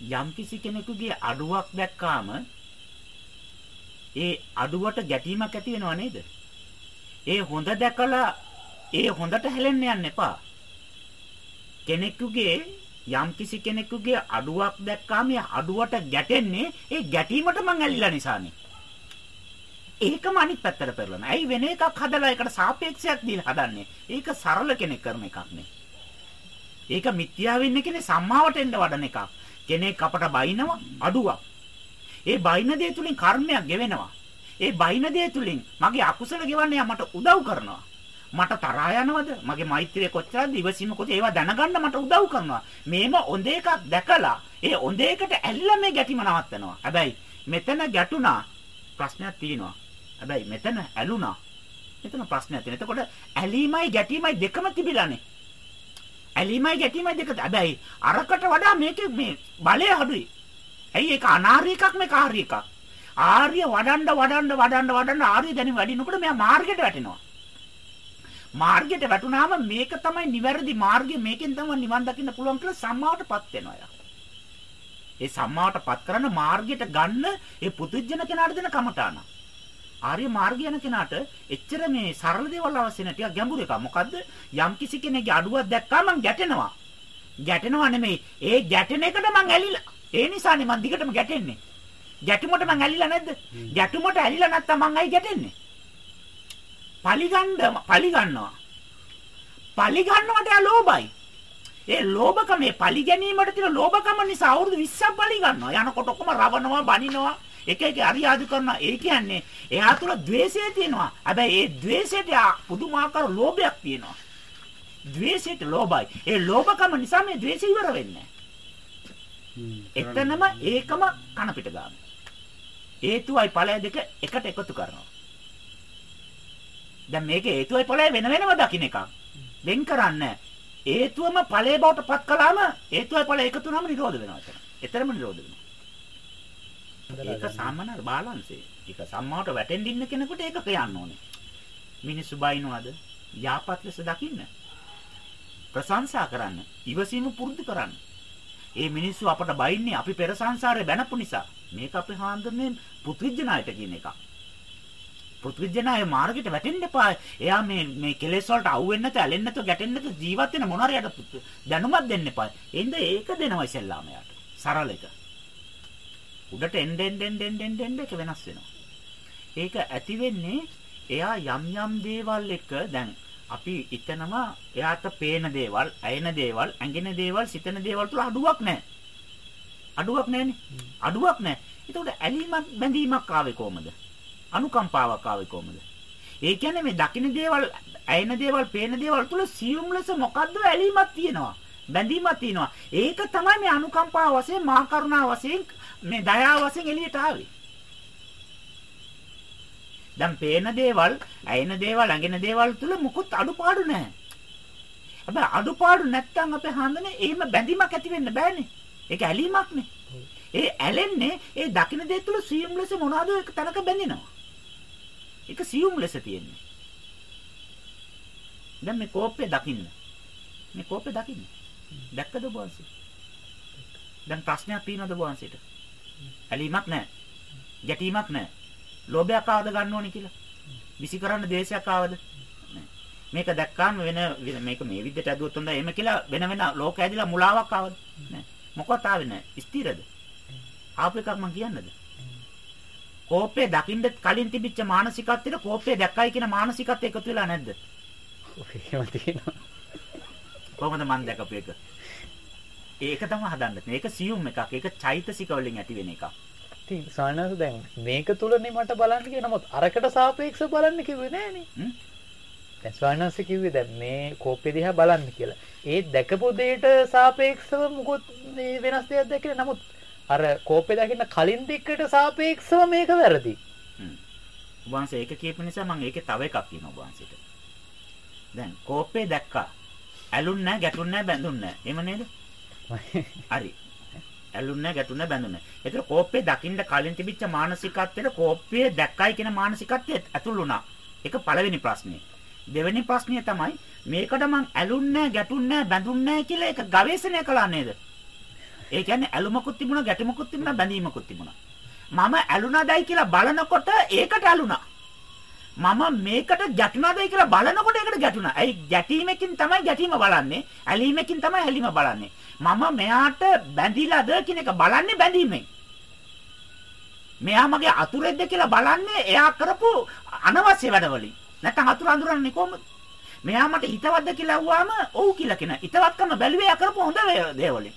යම්කිසි කෙනෙකුගේ අඩුවක් දැක්කාම ඒ අඩුවට ගැටීමක් ඇති වෙනව නේද? ඒ හොඳ දැකලා ඒ හොඳට හැලෙන්න යන්න එපා. කෙනෙකුගේ යම්කිසි කෙනෙකුගේ අඩුවක් දැක්කාම ඒ අඩුවට ගැටෙන්නේ ඒ ගැටීමට මං ඇලිලා නිසානේ. ඒකම අනිත් පැත්තට පෙරලන. ඇයි වෙන එකක් හදලා ඒකට සාපේක්ෂයක් දීලා හදන්නේ? ඒක සරල කෙනෙක් කරන එකක් නේ. ඒක මිත්‍යාව වෙන්න කියන්නේ සම්මාවට එන්න වඩන එකක්. කෙනෙක් අපට බයිනවා අඩුවක්. ඒ බයින දේ තුලින් කර්මයක් ගෙවෙනවා. ඒ බයින දේ තුලින් මගේ අකුසල ගෙවන්න මට උදව් කරනවා. මට තරහා යනවද? මගේ මෛත්‍රිය කොච්චරද? ඉවසීම කොච්චරද? ඒවා දැනගන්න මට උදව් කරනවා. මේම හොඳ එකක් දැකලා ඒ හොඳ එකට ඇල්ලලා මේ ගැටිම නවත්තනවා. හැබැයි මෙතන ගැටුණා ප්‍රශ්නයක් තියෙනවා. හැබැයි මෙතන ඇලුනා. මෙතන ප්‍රශ්නයක් තියෙනවා. එතකොට ඇලීමයි ගැටීමයි දෙකම තිබිලානේ. ඇලීමයි ගැටීමයි දෙක. හැබැයි අරකට වඩා මේකේ මේ බලය අඩුයි. ඇයි ඒක අනාර්ය එකක් මේක ආර්ය එකක්. ආර්ය වඩන්න වඩන්න වඩන්න වඩන්න ආර්ය දැනීම වැඩිනකොට මෙයා මාර්ගයට වැටෙනවා. මාර්ගයට වැටුනහම මේක තමයි නිවැරදි මාර්ගය මේකෙන් තමයි නිවන් දකින්න පුළුවන් කියලා සම්මාවටපත් වෙනවා යා. ඒ සම්මාවටපත් කරන මාර්ගයට ගන්න ඒ පුදුජන කෙනාට දෙන කමඨාන. ආර්ය මාර්ගය යන කෙනාට එච්චර මේ සරල දේවල් අවශ්‍ය නැහැ ටිකක් ගැඹුරු එකක්. මොකද්ද? යම් කිසි කෙනෙක්ගේ අඩුවක් දැක්කම මං ගැටෙනවා. ගැටෙනවා නෙමෙයි. ඒ ගැටෙන එකට මං ඇලිලා. ඒ නිසානේ මං දිගටම ගැටෙන්නේ. ගැටුමට මං ඇලිලා නැද්ද? ගැටුමට ඇලිලා නැත්තම් මං ඇයි ගැටෙන්නේ? පලිගන්න පලිගන්නවා. පලිගන්නවට යා ලෝභයි. ඒ ලෝභකම මේ පලි ගැනීමට තියෙන ලෝභකම නිසා අවුරුදු 20ක් පලි ගන්නවා. යනකොට ඔක්කොම රවණනවා, බනිනවා, එක එක අරියාදු කරනවා. ඒ කියන්නේ එයා තුල द्वේෂය තියෙනවා. හැබැයි ඒ द्वේෂයට පුදුමාකාර ලෝභයක් තියෙනවා. द्वේෂයට ලෝභයි. ඒ ලෝභකම නිසා මේ द्वේෂය ඉවර වෙන්නේ එතනම ඒකම කන පිට ගන්න. හේතුවයි ඵලය දෙක එකට එකතු කරනවා. දැන් මේකේ හේතුවයි ඵලය වෙන වෙනම දකින්න එකක්. වෙන් කරන්නේ හේතුවම ඵලයේ බවට පත් කළාම හේතුවයි ඵලය එකතු වුනම නිරෝධ වෙනවා එතන. එතරම් නිරෝධ වෙනවා. ඒක සාමාන්‍ය බාලන්සේ. ඒක සම්මාවට වැටෙන්න ඉන්න කෙනෙකුට ඒක කියන්න ඕනේ. මිනිස්සු බයිනවද? යාපත් ලෙස දකින්න. ප්‍රශංසා කරන්න. ඉවසීම පුරුදු කරන්න. ඒ මිනිස්සු අපට බයින්නේ අපි පෙර සංසාරේ බැනපු නිසා. මේක අපි හාන්දන්නේ පුත්‍රිජ්ජනායට කියන එකක්. පුත්‍රිජ්ජනාය මාර්ගයට වැටෙන්න එපා. එයා මේ මේ කෙලෙස් වලට අවු වෙන්න නැත, ඇලෙන්න නැත, ගැටෙන්න නැත ජීවත් වෙන මොනවාරියට දැනුමක් දෙන්න එපා. එඳ ඒක දෙනවා ඉස්සෙල්ලාම යාට. සරල එක. උඩට එන්න එන්න එන්න එන්න එන්න එක වෙනස් වෙනවා. ඒක ඇති වෙන්නේ එයා යම් යම් දේවල් එක දැන් අපි හිතනවා එයාට පේන දේවල්, ඇයෙන දේවල්, ඇඟෙන දේවල්, සිතන දේවල් තුල අඩුවක් නැහැ. අඩුවක් නැහැනේ. අඩුවක් නැහැ. ඒතකොට ඇලීමක් බැඳීමක් ආවේ කොහමද? අනුකම්පාවක් ආවේ කොහමද? ඒ කියන්නේ මේ දකින්න දේවල්, ඇයෙන දේවල්, පේන දේවල් තුල සියුම් ලෙස මොකද්ද ඇලීමක් තියෙනවා. බැඳීමක් තියෙනවා. ඒක තමයි මේ අනුකම්පාව වශයෙන්, මහා කරුණා වශයෙන්, මේ දයාව වශයෙන් එළියට ආවේ. දැන් පේන දේවල්, ඇයෙන දේවල්, ඇඟෙන දේවල් තුල මුකුත් අඩුපාඩු නැහැ. හැබැයි අඩුපාඩු නැත්තම් අපේ හඳුනේ එහෙම බැඳීමක් ඇති වෙන්න බෑනේ. ඒක ඇලීමක්නේ. ඒ ඇලෙන්නේ ඒ දකින්න දේ තුල සියුම් ලෙස මොනවද එක තැනක බැඳෙනවා. ඒක සියුම් ලෙස තියෙන්නේ. දැන් මේ කෝප්පේ දකින්න. මේ කෝප්පේ දකින්න. දැක්කද බෝන්සේ? දැන් ප්‍රශ්නයක් තියෙනවද බෝන්සේට? ඇලීමක් නැහැ. ගැටීමක් නැහැ. ලෝභයක් ආවද ගන්න ඕනේ කියලා. විසි කරන්න දේශයක් ආවද? මේක දැක්කාම වෙන මේක මේ විදිහට ඇදුවොත් හොඳයි එහෙම කියලා වෙන වෙන ලෝක ඇදිලා මුලාවක් ආවද? නෑ. මොකවත් ආවේ නෑ. ස්ථිරද? ආපු එකක් මං කියන්නද? කෝපය දකින්න කලින් තිබිච්ච මානසිකත්වයට කෝපය දැක්කයි කියන මානසිකත්වය එකතු වෙලා නැද්ද? එහෙම තියෙනවා. කොහොමද මං දැකපු එක? ඒක තමයි හදන්න. මේක සියුම් එකක්. ඒක චෛතසික වලින් ඇති වෙන එකක්. ඉතින් සානස දැන් මේක තුලනේ මට බලන්න කිය නමුත් අරකට සාපේක්ෂව බලන්න කිව්වේ නෑනේ. දැන් ස්වාමීන් කිව්වේ දැන් මේ කෝප්පේ දිහා බලන්න කියලා. ඒ දැකපු දෙයට සාපේක්ෂව මොකොත් මේ වෙනස් දෙයක් දැකලා නමුත් අර කෝප්පේ දකින්න කලින් දෙකට සාපේක්ෂව මේක වැරදි. ඔබ වහන්සේ ඒක කියපු නිසා මම ඒකේ තව එකක් කියනවා ඔබ වහන්සේට. දැන් කෝප්පේ දැක්කා. ඇලුන්නේ නැහැ, ගැටුන්නේ නැහැ, බැඳුන්නේ නැහැ. එහෙම නේද? හරි. ඇලුන්නේ නැහැ, ගැටුන්නේ නැහැ, බැඳුන්නේ නැහැ. ඒතර කෝප්පේ දකින්න කලින් තිබිච්ච මානසිකත්වයට කෝප්පේ දැක්කයි කියන මානසිකත්වය ඇතුළු වුණා. ඒක පළවෙනි ප්‍රශ්නේ. දෙවෙනි ප්‍රශ්නය තමයි මේකට මං ඇලුන්නේ නැහැ, ගැටුන්නේ නැහැ, බැඳුන්නේ නැහැ කියලා ඒක ගවේෂණය කළා නේද? ඒ කියන්නේ ඇලුමකුත් තිබුණා, ගැටුමකුත් තිබුණා, බැඳීමකුත් තිබුණා. මම ඇලුනාදයි කියලා බලනකොට ඒකට ඇලුනා. මම මේකට ගැටුණාදයි කියලා බලනකොට ඒකට ගැටුණා. ඇයි ගැටීමකින් තමයි ගැටීම බලන්නේ. ඇලීමකින් තමයි ඇලීම බලන්නේ. මම මෙයාට බැඳිලාද කියන එක බලන්නේ බැඳීමෙන්. මෙයා මගේ අතුරෙද්ද කියලා බලන්නේ එයා කරපු අනවශ්‍ය වැඩවලින්. නැත්නම් අතුරු අඳුරන්නේ කොහොමද? මෙයා මට හිතවත්ද කියලා අහුවාම ඔව් කියලා කියන. හිතවත්කම බැලුවේ එයා කරපු හොඳ දේවලින්.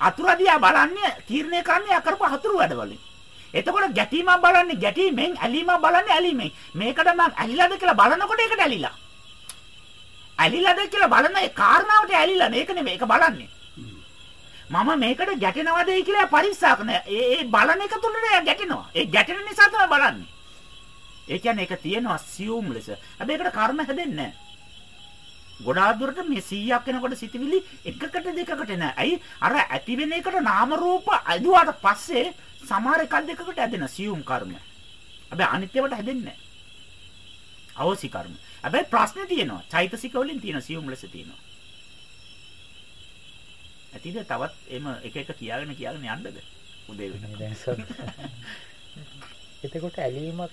අතුරු දිහා බලන්නේ තීරණය කරන්නේ එයා කරපු අතුරු වැඩවලින්. එතකොට ගැටීමක් බලන්නේ ගැටීමෙන් ඇලීමක් බලන්නේ ඇලීමෙන්. මේකට මම ඇලිලාද කියලා බලනකොට ඒකට ඇලිලා. ඇලිලාද කියලා බලන ඒ කාරණාවට ඇලිලා මේක නෙමෙයි ඒක බලන්නේ. මම මේකට ගැටෙනවද කියලා පරික්ෂා කරන. ඒ ඒ බලන එක තුල ගැටෙනවා. ඒ ගැටෙන නිසා තමයි බලන්නේ. ඒ කියන්නේ ඒක තියෙනවා සියුම් ලෙස. හැබැයි ඒකට කර්ම හැදෙන්නේ නැහැ. ගොඩාක් දුරට මේ 100ක් වෙනකොට සිතවිලි එකකට දෙකකට නෑ. ඇයි? අර ඇති වෙන එකට නාම රූප අදුවාට පස්සේ සමහර එකක් දෙකකට හැදෙන සියුම් කර්ම. හැබැයි අනිත් ඒවාට හැදෙන්නේ නෑ. අවසි කර්ම. හැබැයි ප්‍රශ්නේ තියෙනවා. චෛතසික වලින් තියෙන සියුම් ලෙස තියෙනවා. ඇතිද තවත් එම එක එක කියාගෙන කියාගෙන යන්නද? උදේ වෙනකම්. එතකොට ඇලීමක්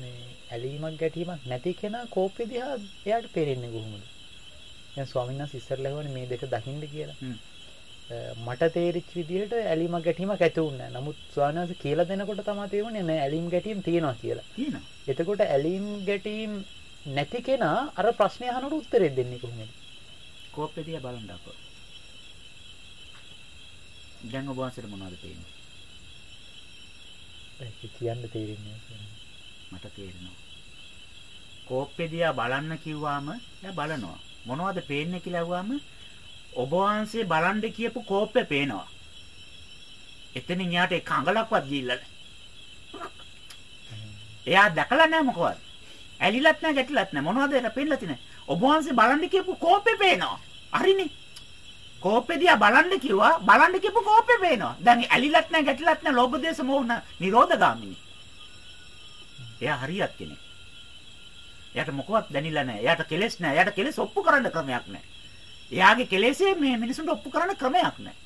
මේ ඇලීමක් ගැටීමක් නැති කෙනා කෝපෙ දිහා එයාට පේරෙන්නේ කොහොමද? දැන් ස්වාමීන් වහන්සේ ඉස්සරලා හවනේ මේ දෙක දකින්න කියලා. මට තේරිච්ච විදිහට ඇලීමක් ගැටීමක් ඇති වුණා. නමුත් ස්වාමීන් වහන්සේ කියලා දෙනකොට තමයි තේරුනේ නෑ ඇලීම් ගැටීම් තියෙනවා කියලා. තියෙනවා. එතකොට ඇලීම් ගැටීම් නැති කෙනා අර ප්‍රශ්නේ අහනකොට උත්තරේ දෙන්නේ කොහොමද? කෝපෙ දිහා බලන්න අපෝ. දැන් ඔබ වහන්සේට මොනවද පේන්නේ? ඒක කියන්න තේරෙන්නේ මට තේරෙනවා. කෝප්පේ දිහා බලන්න කිව්වාම එයා බලනවා. මොනවද පේන්නේ කියලා අහුවාම ඔබ වහන්සේ බලන්න කියපු කෝප්පේ පේනවා. එතනින් යාට එක අඟලක්වත් ගිහිල්ලා එයා දැකලා නැහැ මොකවත්. ඇලිලත් නැහැ ගැටිලත් නැහැ. මොනවද ඒක පෙන්නලා තියෙන්නේ? ඔබ වහන්සේ බලන්න කියපු කෝප්පේ පේනවා. හරිනේ. කෝප්පේ දිහා බලන්න කිව්වා බලන්න කියපු කෝප්පේ පේනවා. දැන් ඇලිලත් නැහැ ගැටිලත් නැහැ ලෝභ දේශ මොහ නිරෝධගාමිනී. එයා හරියක් කෙනෙක්. එයාට මොකවත් දැනිලා නැහැ. එයාට කෙලෙස් නැහැ. එයාට කෙලෙස් ඔප්පු කරන්න ක්‍රමයක් නැහැ. එයාගේ කෙලෙස්ේ මේ මිනිසුන්ට ඔප්පු කරන්න ක්‍රමයක් නැහැ.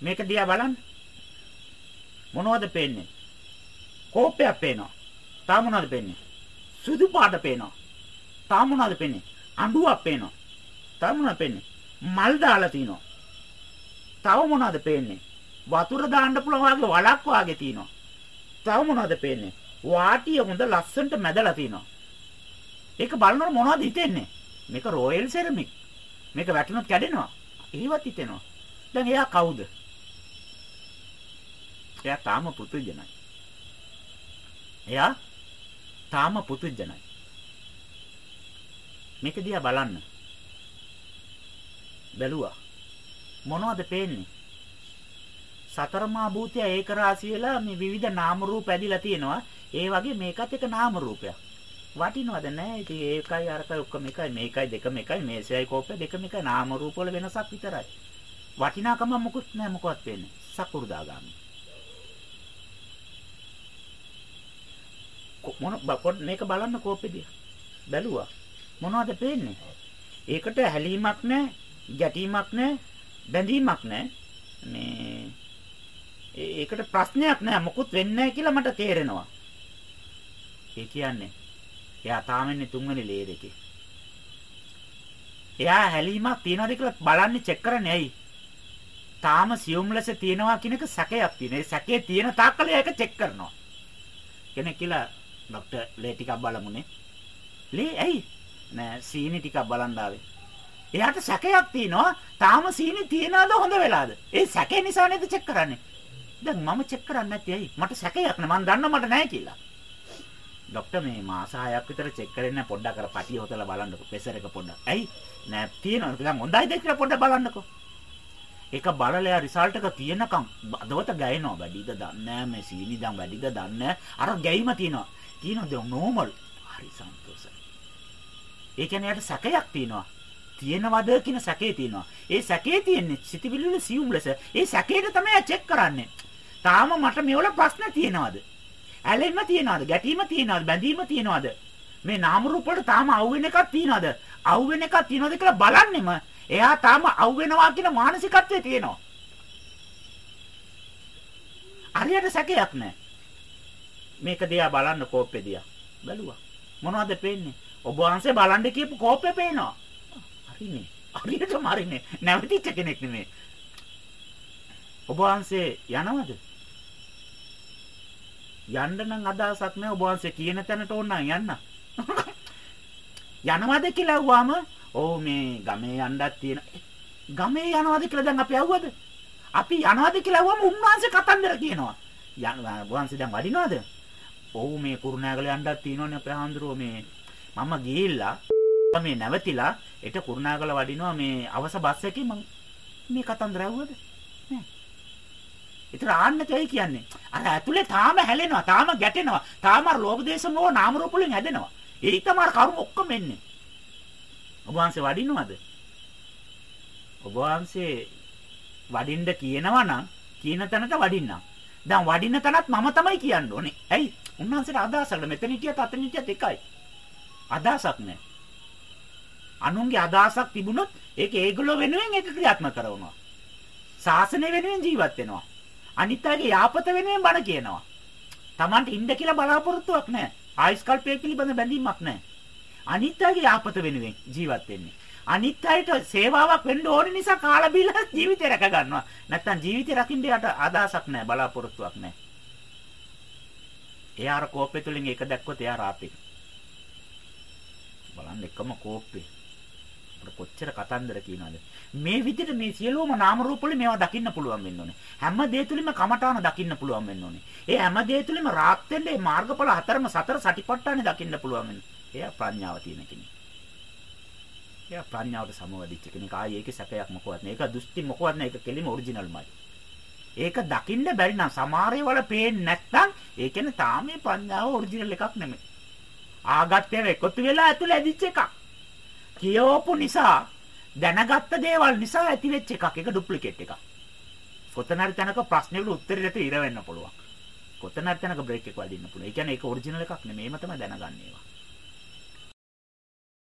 මේක දිහා බලන්න. මොනවද පේන්නේ? කෝපයක් පේනවා. තා මොනවද පේන්නේ? සුදු පාට පේනවා. තා මොනවද පේන්නේ? අඬුවක් පේනවා. තා මොනවද පේන්නේ? මල් දාලා තිනවා. තව මොනවද පේන්නේ? වතුර දාන්න පුළුවන් වගේ වලක් වගේ තිනවා. තව මොනවද පේන්නේ? වාටිය හොඳ ලස්සනට මැදලා තිනවා. ඒක බලනකොට මොනවද හිතෙන්නේ? මේක රොයල් සෙරමික්. මේක වැටුනොත් කැඩෙනවා. ඒවත් හිතෙනවා. දැන් එයා කවුද? එයා තාම පුදුජනයි. එයා තාම පුදුජනයි. මේක දිහා බලන්න. බැලුවා. මොනවද පේන්නේ? සතරමා භූතය ඒක රාශි වෙලා මේ විවිධ නාම රූප ඇදිලා තියෙනවා. ඒ වගේ මේකත් එක නාම රූපයක්. වටිනවද නැහැ. ඉතින් ඒකයි අරකයි ඔක්කොම එකයි මේකයි දෙකම එකයි මේසයයි කෝපය දෙකම එකයි නාම රූප වල වෙනසක් විතරයි. වටිනාකම මොකුත් නැහැ මොකවත් වෙන්නේ. සකු මොන මේක බලන්න කෝපෙදී. බැලුවා. මොනවද පේන්නේ? ඒකට හැලීමක් නැහැ, ගැටීමක් නැහැ, බැඳීමක් නැහැ. මේ ඒකට ප්‍රශ්නයක් නැහැ මොකුත් වෙන්නේ නැහැ කියලා මට තේරෙනවා. ඒ කියන්නේ එයා තාම ඉන්නේ තුන්වෙනි ලේර් එකේ. එයා හැලීමක් තියනවාද කියලා බලන්නේ චෙක් කරන්නේ ඇයි? තාම සියුම් ලෙස තියෙනවා කියන එක සැකයක් තියෙන. ඒ සැකේ තියෙන තාක්කල ඒක චෙක් කරනවා. කෙනෙක් කියලා ડોක්ටර් ලේ ටිකක් බලමුනේ. ලේ ඇයි? නෑ සීනි ටිකක් බලන් ආවේ. එයාට සැකයක් තියෙනවා. තාම සීනි තියනවාද හොඳ වෙලාද? ඒ සැකේ නිසා නේද චෙක් කරන්නේ. දැන් මම චෙක් කරන්නේ නැති ඇයි? මට සැකයක් නෑ. මම දන්නවා මට නෑ කියලා. ડોක්ටර් මේ මාස 6ක් විතර චෙක් කරන්න පොඩ්ඩක් අර පටිය හොතලා බලන්නකෝ ප්‍රෙෂර් එක පොඩ්ඩක්. ඇයි? නෑ තියෙනවා. දැන් හොඳයිද කියලා පොඩ්ඩක් බලන්නකෝ. ඒක බලලා රිසල්ට් එක තියෙනකම් අදවත ගෑනවා වැඩිද දන්නේ නෑ මේ සීනි දැන් වැඩිද දන්නේ අර ගැයිම තියෙනවා. තියෙනවද නෝමල්? හරි සන්තෝෂයි. ඒ කියන්නේ යට සැකයක් තියෙනවා. තියෙනවද කියන සැකේ තියෙනවා. ඒ සැකේ තියෙන්නේ සිතිවිලි වල සියුම් ලෙස. ඒ සැකේට තමයි චෙක් කරන්නේ. තාම මට මේවල ප්‍රශ්න තියෙනවද? ඇලෙන්න තියනවාද? ගැටීම තියනවාද? බැඳීම තියනවාද? මේ නාම රූප වලට තාම අවුවෙන එකක් තියනවාද? අවුවෙන එකක් තියනවාද කියලා බලන්නෙම එයා තාම අවු වෙනවා කියන මානසිකත්වයේ තියෙනවා. හරියට සැකයක් නැහැ. මේක දිහා බලන්න කෝප්පේ දිහා. බැලුවා. මොනවද පේන්නේ? ඔබ වහන්සේ බලන්න කියපු කෝප්පේ පේනවා. හරිනේ. හරියටම හරිනේ. නැවතිච්ච කෙනෙක් නෙමෙයි. ඔබ වහන්සේ යනවද? යන්න නම් අදහසක් නැහැ ඔබ වහන්සේ කියන තැනට ඕන නම් යන්න. යනවද කියලා අහුවාම ඕ මේ ගමේ යන්නත් තියෙන ගමේ යනවද කියලා දැන් අපි අහුවද? අපි යනවද කියලා අහුවම උන්වහන්සේ කතන්දර කියනවා. යනවා වහන්සේ දැන් වඩිනවද? ඔව් මේ කුරුණෑගල යන්නත් තියෙනවනේ අපේ හාමුදුරුවෝ මේ මම ගිහිල්ලා මේ නැවතිලා ඒට කුරුණෑගල වඩිනවා මේ අවස බස් එකේ මම මේ කතන්දර අහුවද? නෑ. ඒතර ආන්නතයි කියන්නේ. අර ඇතුලේ තාම හැලෙනවා, තාම ගැටෙනවා, තාම අර ලෝභ දේශ මොහ නාම රූප වලින් හැදෙනවා. ඒ තමයි කරුම ඔක්කොම එන්නේ. ඔබ වහන්සේ වඩිනවද? ඔබ වහන්සේ වඩින්න කියනවා නම් කියන තැනට වඩින්නම්. දැන් වඩින්න තැනත් මම තමයි කියන්න ඕනේ. ඇයි? උන්වහන්සේට අදහසක් මෙතන හිටියත් අතන හිටියත් එකයි. අදහසක් නැහැ. අනුන්ගේ අදහසක් තිබුණොත් ඒක ඒගොල්ලෝ වෙනුවෙන් ඒක ක්‍රියාත්මක කරනවා. ශාසනය වෙනුවෙන් ජීවත් වෙනවා. අනිත් අයගේ යාපත වෙනුවෙන් බණ කියනවා. Tamanට ඉන්න කියලා බලාපොරොත්තුවක් නැහැ. ආයිස් කල්පය පිළිබඳ බැඳීමක් නැහැ. අනිත් අයගේ යාපත වෙනුවෙන් ජීවත් වෙන්නේ. අනිත් අයට සේවාවක් වෙන්න ඕන නිසා කාලා බීලා ජීවිතය රැක ගන්නවා. නැත්තම් ජීවිතය රකින්න යට අදහසක් නැහැ, බලාපොරොත්තුවක් නැහැ. එයා අර කෝප්පේ තුලින් එක දැක්කොත් එයා රාපේ. බලන්න එකම කෝප්පේ. අපිට කොච්චර කතන්දර කියනවද? මේ විදිහට මේ සියලුම නාම රූප වල මේවා දකින්න පුළුවන් වෙන්න ඕනේ. හැම දේ තුලින්ම කමඨාන දකින්න පුළුවන් වෙන්න ඕනේ. ඒ හැම දේ තුලින්ම රාත් වෙන්නේ මාර්ගඵල හතරම සතර සටිපට්ඨානේ දකින්න පුළුවන් වෙන්න. එයා ප්‍රඥාව තියෙන කෙනෙක්. එයා ප්‍රඥාවට සමවදිච්ච කෙනෙක්. ආයේ ඒකේ සැකයක් මොකවත් නෑ. ඒක දෘෂ්ටි මොකවත් නෑ. ඒක කෙලිම ඔරිජිනල්මයි. ඒක දකින්න බැරි නම් සමහරේ වල පේන්නේ නැත්නම් ඒ කියන්නේ තාම මේ ප්‍රඥාව ඔරිජිනල් එකක් නෙමෙයි. ආගත්තේ එකතු වෙලා ඇතුළේ ඇදිච්ච එකක්. කියවපු නිසා දැනගත්ත දේවල් නිසා ඇතිවෙච්ච එකක්. ඒක ඩුප්ලිකේට් එකක්. කොතනරි තැනක ප්‍රශ්නෙකට උත්තරෙට ඉර වෙන්න පුළුවන්. කොතනරි තැනක බ්‍රේක් එක වදින්න පුළුවන්. ඒ කියන්නේ ඒක ඔරිජිනල් එකක් නෙමෙයි. මේව තමයි දැනගන්නේ ඒවා.